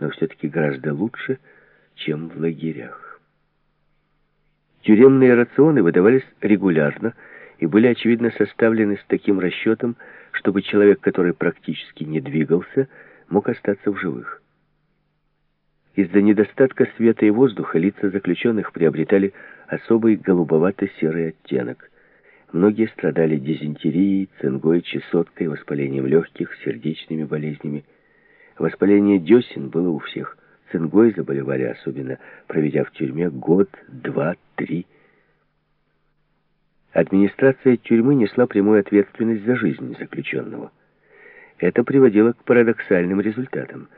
но все-таки гораздо лучше, чем в лагерях. Тюремные рационы выдавались регулярно и были, очевидно, составлены с таким расчетом, чтобы человек, который практически не двигался, мог остаться в живых. Из-за недостатка света и воздуха лица заключенных приобретали особый голубовато-серый оттенок. Многие страдали дизентерией, цингой, чесоткой, воспалением легких, сердечными болезнями. Воспаление десен было у всех. Цингой заболевали особенно, проведя в тюрьме год, два, три. Администрация тюрьмы несла прямую ответственность за жизнь заключенного. Это приводило к парадоксальным результатам.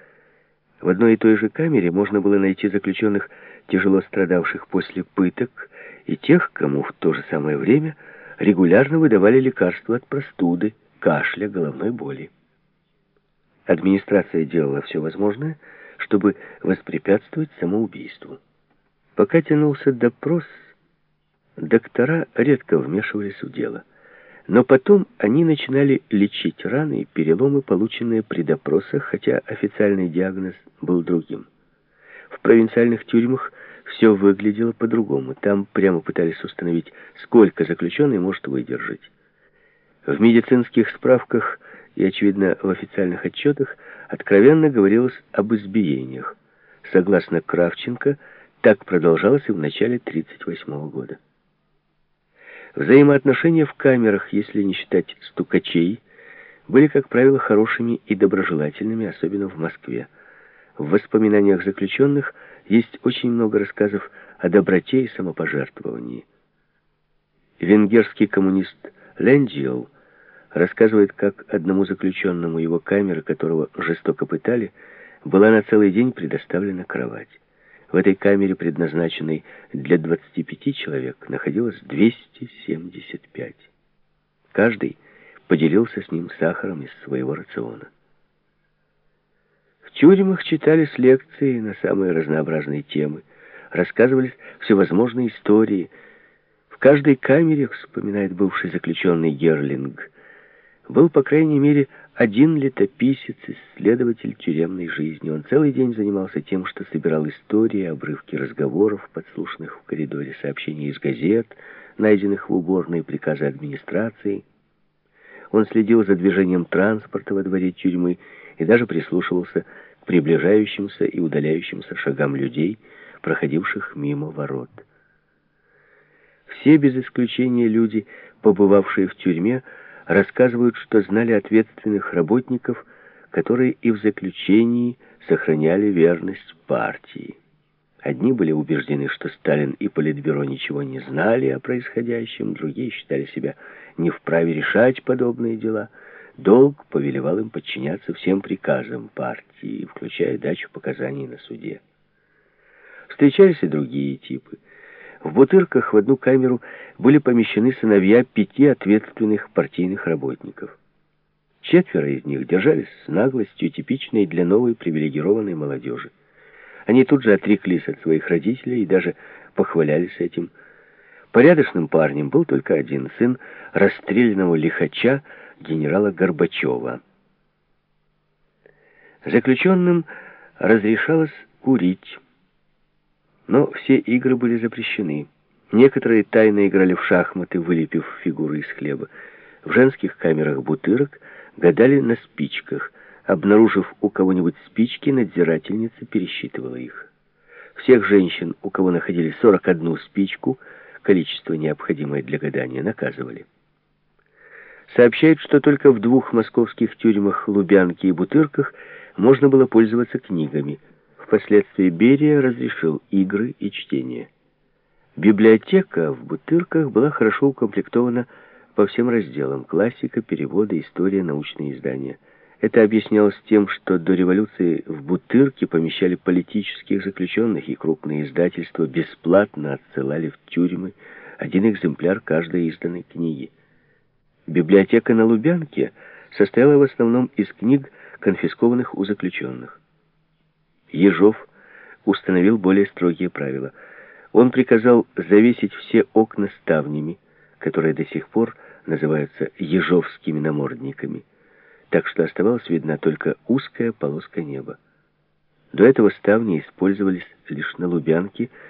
В одной и той же камере можно было найти заключенных, тяжело страдавших после пыток, и тех, кому в то же самое время регулярно выдавали лекарства от простуды, кашля, головной боли. Администрация делала все возможное, чтобы воспрепятствовать самоубийству. Пока тянулся допрос, доктора редко вмешивались в дело. Но потом они начинали лечить раны и переломы, полученные при допросах, хотя официальный диагноз был другим. В провинциальных тюрьмах все выглядело по-другому. Там прямо пытались установить, сколько заключенный может выдержать. В медицинских справках и, очевидно, в официальных отчетах откровенно говорилось об избиениях. Согласно Кравченко, так продолжалось и в начале 1938 года. Взаимоотношения в камерах, если не считать стукачей, были, как правило, хорошими и доброжелательными, особенно в Москве. В воспоминаниях заключенных есть очень много рассказов о доброте и самопожертвовании. Венгерский коммунист Лендиел рассказывает, как одному заключенному его камеры, которого жестоко пытали, была на целый день предоставлена кровать. В этой камере, предназначенной для 25 человек, находилось 275. Каждый поделился с ним сахаром из своего рациона. В тюрьмах читались лекции на самые разнообразные темы, рассказывались всевозможные истории. В каждой камере, вспоминает бывший заключенный Герлинг, был, по крайней мере, один летописец, исследователь тюремной жизни. Он целый день занимался тем, что собирал истории, обрывки разговоров, подслушанных в коридоре, сообщения из газет, найденных в уборной, приказы администрации. Он следил за движением транспорта во дворе тюрьмы и даже прислушивался к приближающимся и удаляющимся шагам людей, проходивших мимо ворот. Все без исключения люди, побывавшие в тюрьме, рассказывают, что знали ответственных работников, которые и в заключении сохраняли верность партии. Одни были убеждены, что Сталин и Политбюро ничего не знали о происходящем, другие считали себя не вправе решать подобные дела. Долг повелевал им подчиняться всем приказам партии, включая дачу показаний на суде. Встречались и другие типы. В Бутырках в одну камеру были помещены сыновья пяти ответственных партийных работников. Четверо из них держались с наглостью, типичной для новой привилегированной молодежи. Они тут же отреклись от своих родителей и даже похвалялись этим. Порядочным парнем был только один сын расстрелянного лихача генерала Горбачева. Заключенным разрешалось курить, но все игры были запрещены. Некоторые тайно играли в шахматы, вылепив фигуры из хлеба. В женских камерах бутырок гадали на спичках. Обнаружив у кого-нибудь спички, надзирательница пересчитывала их. Всех женщин, у кого находили 41 спичку, количество необходимое для гадания, наказывали. Сообщают, что только в двух московских тюрьмах Лубянке и Бутырках можно было пользоваться книгами – Впоследствии Берия разрешил игры и чтение. Библиотека в Бутырках была хорошо укомплектована по всем разделам. Классика, переводы, история, научные издания. Это объяснялось тем, что до революции в Бутырке помещали политических заключенных, и крупные издательства бесплатно отсылали в тюрьмы один экземпляр каждой изданной книги. Библиотека на Лубянке состояла в основном из книг, конфискованных у заключенных. Ежов установил более строгие правила. Он приказал завесить все окна ставнями, которые до сих пор называются ежовскими намордниками, так что оставалась видна только узкая полоска неба. До этого ставни использовались лишь на Лубянке,